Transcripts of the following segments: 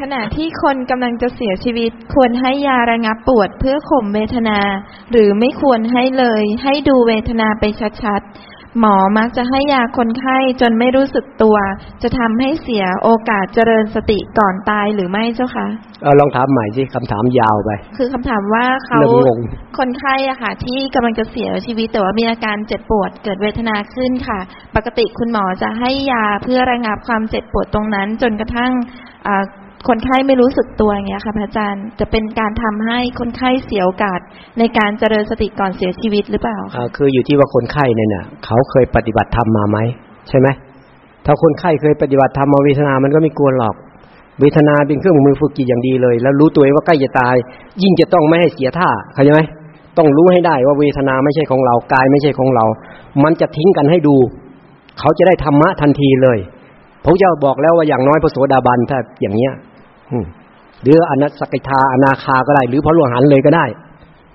ขณะที่คนกำลังจะเสียชีวิตควรให้ยาระงับปวดเพื่อข่มเวทนา หรือไม่ควรให้เลย ให้ดูเวทนาไปชัดๆ หมอมักจะให้ยาคนไข้จนไม่รู้สึกตัว จะทำให้เสียโอกาสเจริญสติก่อนตายหรือไม่เจ้าคะเอาลองถามใหม่สิคำถามยาวไป คือคำถามว่าเขาเริ่มงงคนไข้อะค่ะ ที่กำลังจะเสียชีวิตแต่ว่ามีอาการเจ็บปวดเกิดเวทนาขึ้นค่ะ ปกติคุณหมอจะให้ยาเพื่อระงับความเจ็บปวดตรงนั้น จนกระทั่งอ่า คนไข้ไม่รู้สึกตัวอย่างเงี้ยค่ะพระอาจารย์จะเป็นการทำให้คนไข้เสียโอกาสในการเจริญสติก่อนเสียชีวิตหรือเปล่าคะอ่าคืออยู่ที่ว่าคนไข้เนี่ยน่ะเขาเคยปฏิบัติธรรมมาไหมใช่ไหมถ้าคนไข้เคยปฏิบัติธรรมมาเวทนามันก็ไม่กลัวหรอกเวทนาเป็นเครื่องมือฝึกจิตอย่างดีเลย แล้วรู้ตัวเองว่าใกล้จะตาย ยิ่งจะต้องไม่ให้เสียท่าเข้าใจไหมต้องรู้ให้ได้ว่าเวทนาไม่ใช่ของเรากายไม่ใช่ของเรา มันจะทิ้งกันให้ดู เขาจะได้ธรรมะทันทีเลยพระเจ้าบอกแล้วว่าอย่างน้อยพระโสดาบันถ้าอย่างเนี้ย หรืออนัสกิทาอนาคาก็ได้ หรือพระหลวงหันเลยก็ได้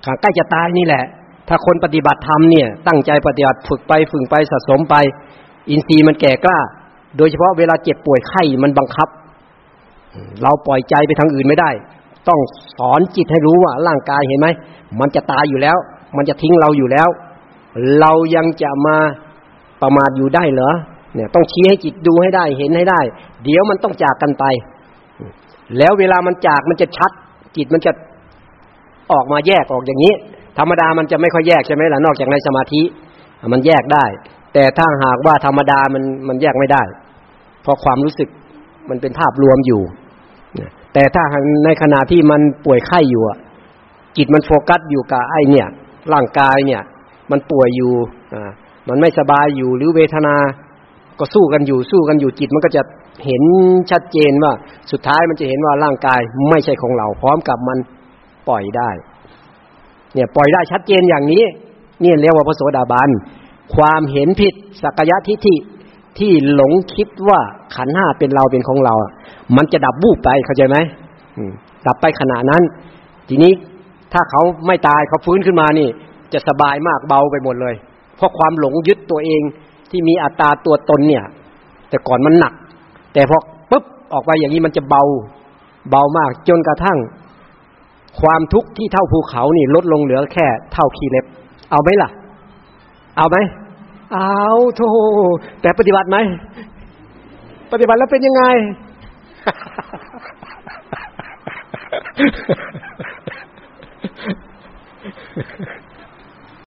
ขาใกล้จะตายนี่แหละ ถ้าคนปฏิบัติธรรมเนี่ย ตั้งใจปฏิบัติฝึกไปฝึกไปสะสมไป อินทรีย์มันแก่กล้า โดยเฉพาะเวลาเจ็บป่วยไข้มันบังคับ เราปล่อยใจไปทางอื่นไม่ได้ ต้องสอนจิตให้รู้ว่าร่างกายเห็นไหมมันจะตายอยู่แล้ว มันจะทิ้งเราอยู่แล้ว เรายังจะมาประมาทอยู่ได้เหรอเนี่ย ต้องชี้ให้จิตดูให้ได้เห็นให้ได้ เดี๋ยวมันต้องจากกันไป แล้วเวลามันจากมันจะชัด จิตมันจะออกมาแยกออกอย่างนี้ ธรรมดามันจะไม่ค่อยแยกใช่ไหมล่ะนอกจากในสมาธิ มันแยกได้ แต่ถ้าหากว่าธรรมดามันมันแยกไม่ได้ เพราะความรู้สึกมันเป็นภาพรวมอยู่แต่ถ้าในขณะที่มันป่วยไข้อยู่จิตมันโฟกัสอยู่กับไอ้เนี่ย ร่างกายเนี่ย มันป่วยอยู่อ่ามันไม่สบายอยู่หรือเวทนา ก็สู้กันอยู่สู้กันอยู่จิตมันก็จะ เห็นชัดเจนว่าสุดท้ายมันจะเห็นว่าร่างกายไม่ใช่ของเรา พร้อมกับมันปล่อยได้ เนี่ยปล่อยได้ชัดเจนอย่างนี้ เนี่ยเรียกว่าพระโสดาบันความเห็นผิดสักยะทิฏฐิที่หลงคิดว่าขันห้าเป็นเราเป็นของเราอะมันจะดับบูบไปเข้าใจไหมดับไปขณะนั้น ทีนี้ถ้าเขาไม่ตายเขาฟื้นขึ้นมานี่ จะสบายมากเบาไปหมดเลย เพราะความหลงยึดตัวเองที่มีอัตตาตัวตนเนี่ย แต่ก่อนมันหนัก แต่พอปุ๊บออกไปอย่างนี้มันจะเบาเบามาก จนกระทั่ง ความทุกข์ที่เท่าภูเขานี่ลดลงเหลือแค่เท่าขี้เล็บ เอาไหมล่ะ เอาไหมเอาโธ่แต่ปฏิบัติไหมปฏิบัติแล้วเป็นยังไง